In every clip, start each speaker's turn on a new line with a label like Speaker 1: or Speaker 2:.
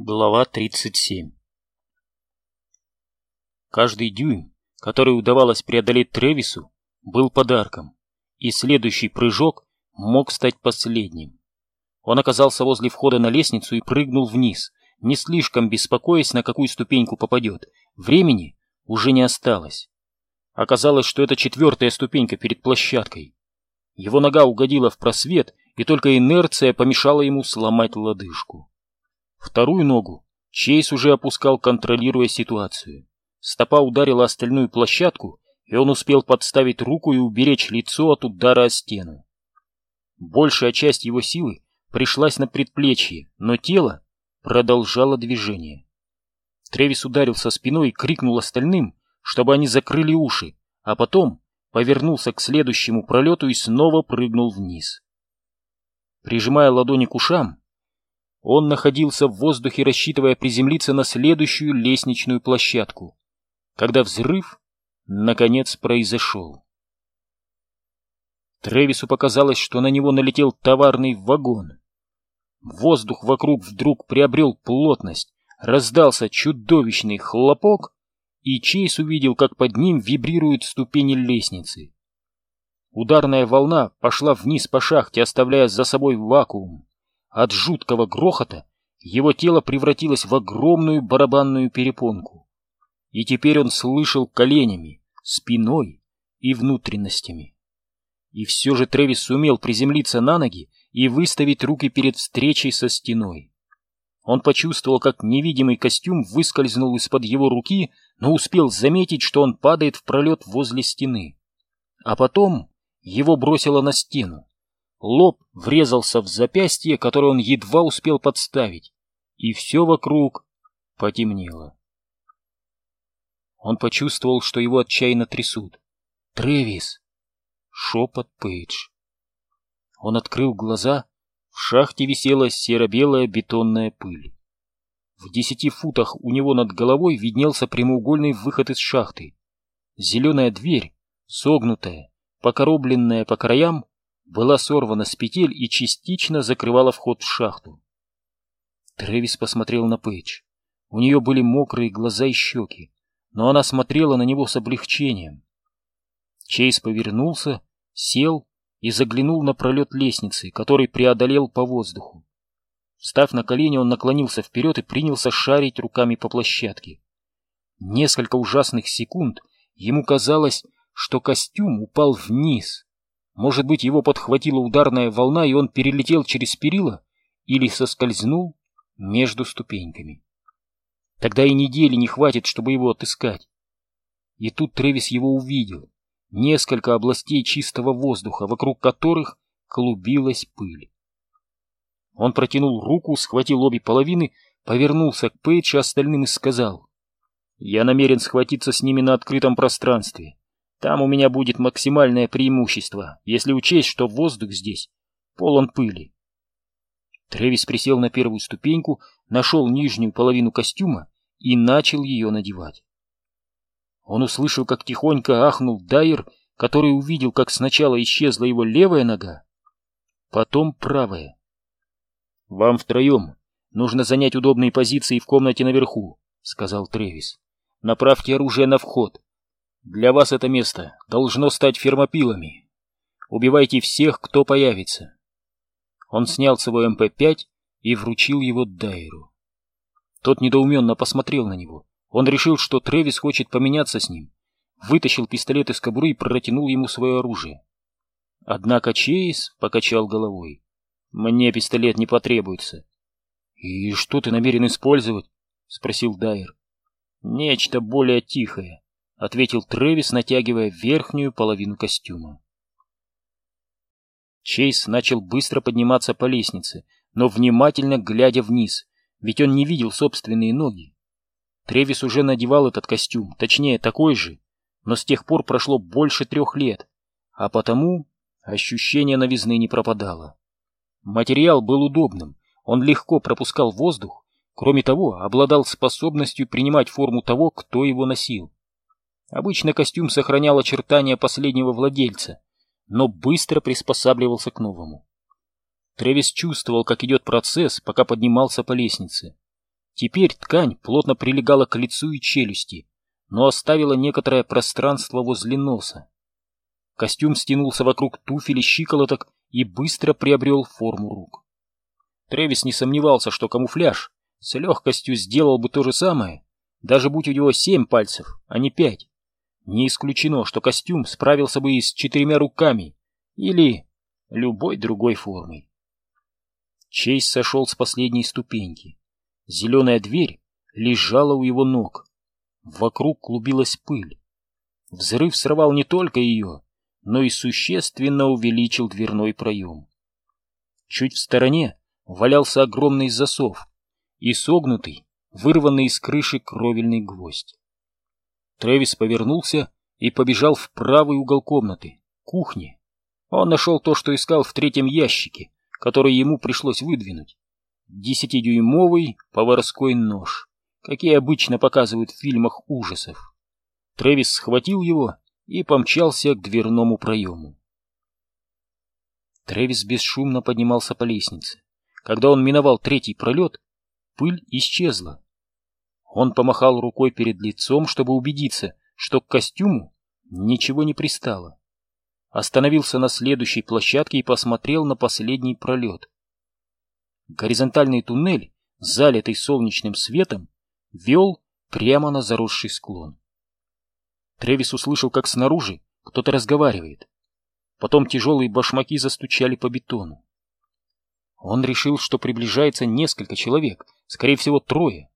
Speaker 1: Глава 37 Каждый дюйм, который удавалось преодолеть Тревису, был подарком, и следующий прыжок мог стать последним. Он оказался возле входа на лестницу и прыгнул вниз, не слишком беспокоясь, на какую ступеньку попадет. Времени уже не осталось. Оказалось, что это четвертая ступенька перед площадкой. Его нога угодила в просвет, и только инерция помешала ему сломать лодыжку. Вторую ногу Чейз уже опускал, контролируя ситуацию. Стопа ударила остальную площадку, и он успел подставить руку и уберечь лицо от удара о стену. Большая часть его силы пришлась на предплечье, но тело продолжало движение. Тревис ударился спиной и крикнул остальным, чтобы они закрыли уши, а потом повернулся к следующему пролету и снова прыгнул вниз. Прижимая ладони к ушам, он находился в воздухе, рассчитывая приземлиться на следующую лестничную площадку, когда взрыв, наконец, произошел. Тревису показалось, что на него налетел товарный вагон. Воздух вокруг вдруг приобрел плотность, раздался чудовищный хлопок, и Чейз увидел, как под ним вибрируют ступени лестницы. Ударная волна пошла вниз по шахте, оставляя за собой вакуум. От жуткого грохота его тело превратилось в огромную барабанную перепонку. И теперь он слышал коленями, спиной и внутренностями. И все же Тревис сумел приземлиться на ноги и выставить руки перед встречей со стеной. Он почувствовал, как невидимый костюм выскользнул из-под его руки, но успел заметить, что он падает в пролет возле стены. А потом его бросило на стену. Лоб врезался в запястье, которое он едва успел подставить, и все вокруг потемнело. Он почувствовал, что его отчаянно трясут. «Трэвис!» — шепот Пейдж. Он открыл глаза, в шахте висела серо-белая бетонная пыль. В десяти футах у него над головой виднелся прямоугольный выход из шахты. Зеленая дверь, согнутая, покоробленная по краям, была сорвана с петель и частично закрывала вход в шахту. Трэвис посмотрел на Пейдж. У нее были мокрые глаза и щеки, но она смотрела на него с облегчением. Чейз повернулся, сел и заглянул на пролет лестницы, который преодолел по воздуху. Встав на колени, он наклонился вперед и принялся шарить руками по площадке. Несколько ужасных секунд ему казалось, что костюм упал вниз. Может быть, его подхватила ударная волна, и он перелетел через перила или соскользнул между ступеньками. Тогда и недели не хватит, чтобы его отыскать. И тут Тревис его увидел. Несколько областей чистого воздуха, вокруг которых клубилась пыль. Он протянул руку, схватил обе половины, повернулся к Пейдж остальным и сказал. «Я намерен схватиться с ними на открытом пространстве. Там у меня будет максимальное преимущество, если учесть, что воздух здесь полон пыли. Тревис присел на первую ступеньку, нашел нижнюю половину костюма и начал ее надевать. Он услышал, как тихонько ахнул Дайер, который увидел, как сначала исчезла его левая нога, потом правая. — Вам втроем нужно занять удобные позиции в комнате наверху, — сказал Тревис. — Направьте оружие на вход. Для вас это место должно стать фермопилами. Убивайте всех, кто появится. Он снял свой МП-5 и вручил его Дайеру. Тот недоуменно посмотрел на него. Он решил, что Тревис хочет поменяться с ним. Вытащил пистолет из кобуры и протянул ему свое оружие. Однако Чейз покачал головой. «Мне пистолет не потребуется». «И что ты намерен использовать?» — спросил Дайер. «Нечто более тихое», — ответил Трэвис, натягивая верхнюю половину костюма. Чейз начал быстро подниматься по лестнице, но внимательно глядя вниз, ведь он не видел собственные ноги. Тревис уже надевал этот костюм, точнее, такой же, но с тех пор прошло больше трех лет, а потому ощущение новизны не пропадало. Материал был удобным, он легко пропускал воздух, кроме того, обладал способностью принимать форму того, кто его носил. Обычно костюм сохранял очертания последнего владельца, но быстро приспосабливался к новому. Тревис чувствовал, как идет процесс, пока поднимался по лестнице. Теперь ткань плотно прилегала к лицу и челюсти, но оставила некоторое пространство возле носа. Костюм стянулся вокруг туфель и щиколоток и быстро приобрел форму рук. Трэвис не сомневался, что камуфляж с легкостью сделал бы то же самое, даже будь у него семь пальцев, а не пять. Не исключено, что костюм справился бы и с четырьмя руками или любой другой формой. Чейз сошел с последней ступеньки. Зеленая дверь лежала у его ног. Вокруг клубилась пыль. Взрыв сорвал не только ее, но и существенно увеличил дверной проем. Чуть в стороне валялся огромный засов и согнутый, вырванный из крыши кровельный гвоздь. Трэвис повернулся и побежал в правый угол комнаты, кухни. Он нашел то, что искал в третьем ящике, который ему пришлось выдвинуть. Десятидюймовый поварской нож, какие обычно показывают в фильмах ужасов. Трэвис схватил его и помчался к дверному проему. Трэвис бесшумно поднимался по лестнице. Когда он миновал третий пролет, пыль исчезла. Он помахал рукой перед лицом, чтобы убедиться, что к костюму ничего не пристало. Остановился на следующей площадке и посмотрел на последний пролет. Горизонтальный туннель, залитый солнечным светом, вел прямо на заросший склон. Тревис услышал, как снаружи кто-то разговаривает. Потом тяжелые башмаки застучали по бетону. Он решил, что приближается несколько человек, скорее всего, трое.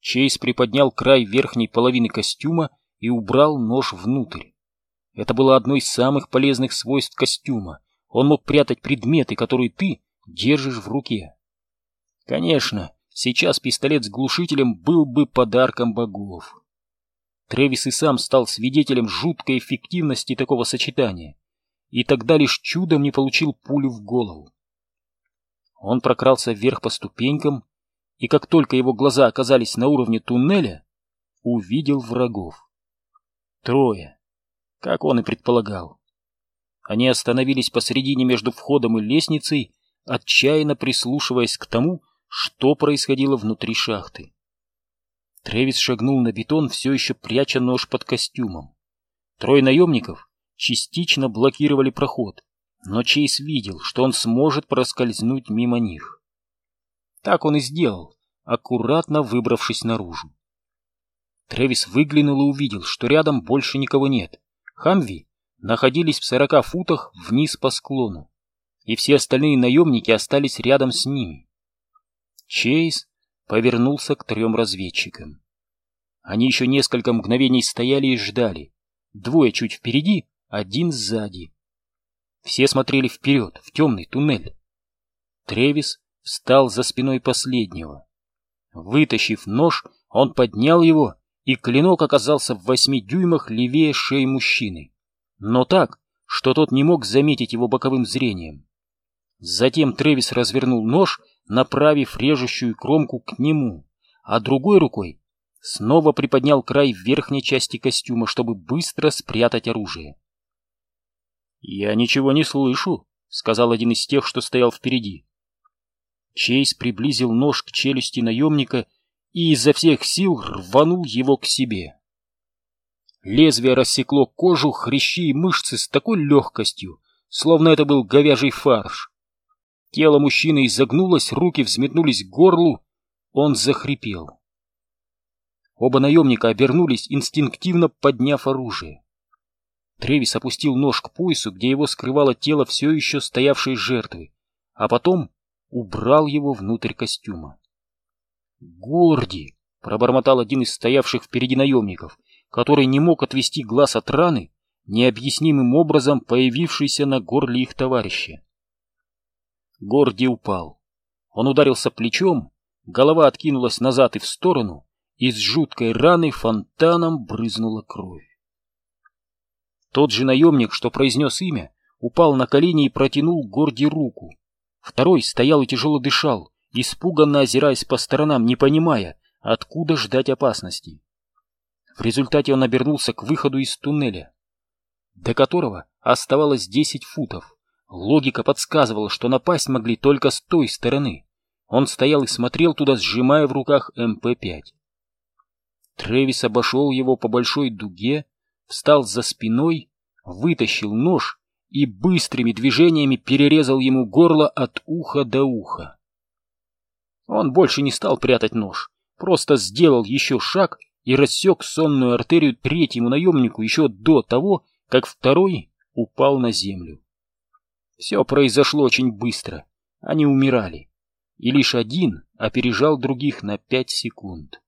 Speaker 1: Чейз приподнял край верхней половины костюма и убрал нож внутрь. Это было одно из самых полезных свойств костюма. Он мог прятать предметы, которые ты держишь в руке. Конечно, сейчас пистолет с глушителем был бы подарком богов. Тревис и сам стал свидетелем жуткой эффективности такого сочетания, и тогда лишь чудом не получил пулю в голову. Он прокрался вверх по ступенькам, и как только его глаза оказались на уровне туннеля, увидел врагов. Трое, как он и предполагал. Они остановились посредине между входом и лестницей, отчаянно прислушиваясь к тому, что происходило внутри шахты. Тревис шагнул на бетон, все еще пряча нож под костюмом. Трое наемников частично блокировали проход, но Чейз видел, что он сможет проскользнуть мимо них. Так он и сделал, аккуратно выбравшись наружу. Тревис выглянул и увидел, что рядом больше никого нет. Хамви находились в сорока футах вниз по склону, и все остальные наемники остались рядом с ними. Чейз повернулся к трем разведчикам. Они еще несколько мгновений стояли и ждали. Двое чуть впереди, один сзади. Все смотрели вперед, в темный туннель. Тревис встал за спиной последнего. Вытащив нож, он поднял его, и клинок оказался в восьми дюймах левее шеи мужчины. Но так, что тот не мог заметить его боковым зрением. Затем Тревис развернул нож направив режущую кромку к нему, а другой рукой снова приподнял край верхней части костюма, чтобы быстро спрятать оружие. «Я ничего не слышу», — сказал один из тех, что стоял впереди. Чейз приблизил нож к челюсти наемника и изо всех сил рванул его к себе. Лезвие рассекло кожу, хрящи и мышцы с такой легкостью, словно это был говяжий фарш. Тело мужчины изогнулось, руки взметнулись к горлу. Он захрипел. Оба наемника обернулись, инстинктивно подняв оружие. Тревис опустил нож к поясу, где его скрывало тело все еще стоявшей жертвы, а потом убрал его внутрь костюма. «Горди!» — пробормотал один из стоявших впереди наемников, который не мог отвести глаз от раны, необъяснимым образом появившейся на горле их товарища. Горди упал. Он ударился плечом, голова откинулась назад и в сторону, из жуткой раны фонтаном брызнула кровь. Тот же наемник, что произнес имя, упал на колени и протянул Горди руку. Второй стоял и тяжело дышал, испуганно озираясь по сторонам, не понимая, откуда ждать опасности. В результате он обернулся к выходу из туннеля, до которого оставалось десять футов. Логика подсказывала, что напасть могли только с той стороны. Он стоял и смотрел туда, сжимая в руках МП-5. Трэвис обошел его по большой дуге, встал за спиной, вытащил нож и быстрыми движениями перерезал ему горло от уха до уха. Он больше не стал прятать нож, просто сделал еще шаг и рассек сонную артерию третьему наемнику еще до того, как второй упал на землю. Все произошло очень быстро, они умирали, и лишь один опережал других на пять секунд.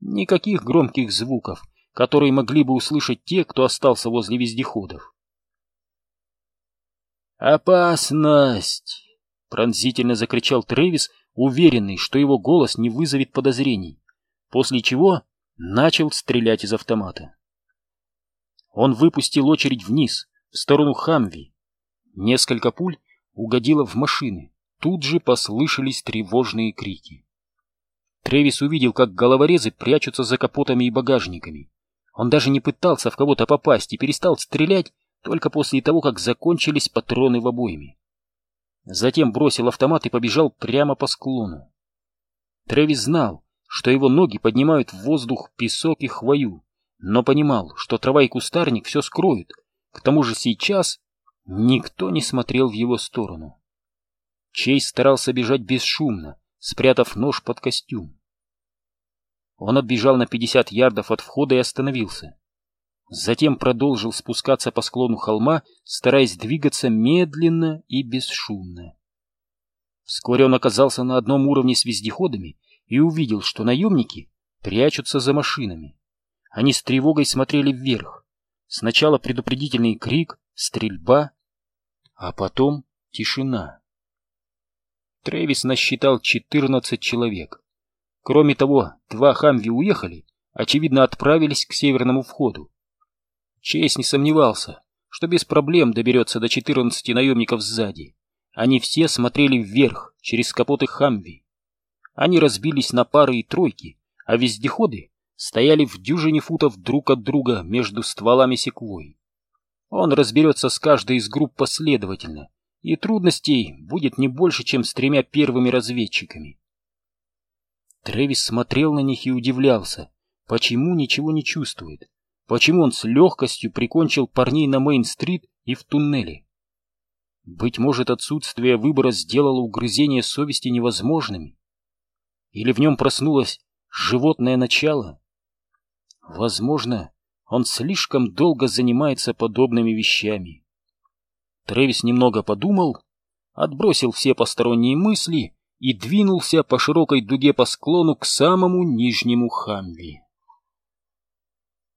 Speaker 1: Никаких громких звуков, которые могли бы услышать те, кто остался возле вездеходов. «Опасность!» — пронзительно закричал Трэвис, уверенный, что его голос не вызовет подозрений, после чего начал стрелять из автомата. Он выпустил очередь вниз, в сторону Хамви. Несколько пуль угодило в машины. Тут же послышались тревожные крики. Тревис увидел, как головорезы прячутся за капотами и багажниками. Он даже не пытался в кого-то попасть и перестал стрелять только после того, как закончились патроны в обойме. Затем бросил автомат и побежал прямо по склону. Тревис знал, что его ноги поднимают в воздух песок и хвою, но понимал, что трава и кустарник все скроют. К тому же сейчас никто не смотрел в его сторону. Чейз старался бежать бесшумно, спрятав нож под костюм. Он отбежал на 50 ярдов от входа и остановился. Затем продолжил спускаться по склону холма, стараясь двигаться медленно и бесшумно. Вскоре он оказался на одном уровне с вездеходами и увидел, что наемники прячутся за машинами. Они с тревогой смотрели вверх. Сначала предупредительный крик, стрельба, а потом тишина. Трэвис насчитал 14 человек. Кроме того, два хамви уехали, очевидно, отправились к северному входу. Чейз не сомневался, что без проблем доберется до 14 наемников сзади. Они все смотрели вверх, через капоты Хамви. Они разбились на пары и тройки, а вездеходы стояли в дюжине футов друг от друга между стволами секвой. Он разберется с каждой из групп последовательно, и трудностей будет не больше, чем с тремя первыми разведчиками. Трэвис смотрел на них и удивлялся, почему ничего не чувствует. Почему он с легкостью прикончил парней на Мейн-стрит и в туннеле? Быть может, отсутствие выбора сделало угрызение совести невозможными? Или в нем проснулось животное начало? Возможно, он слишком долго занимается подобными вещами. Трэвис немного подумал, отбросил все посторонние мысли и двинулся по широкой дуге по склону к самому нижнему Хамви.